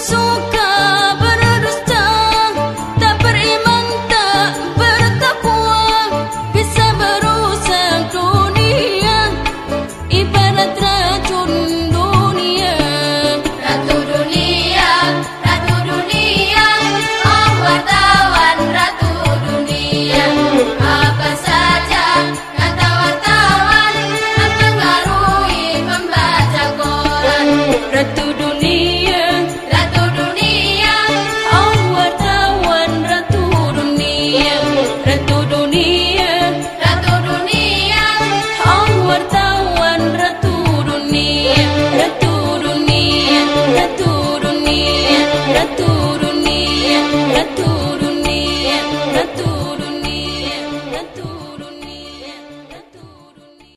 suka Natura.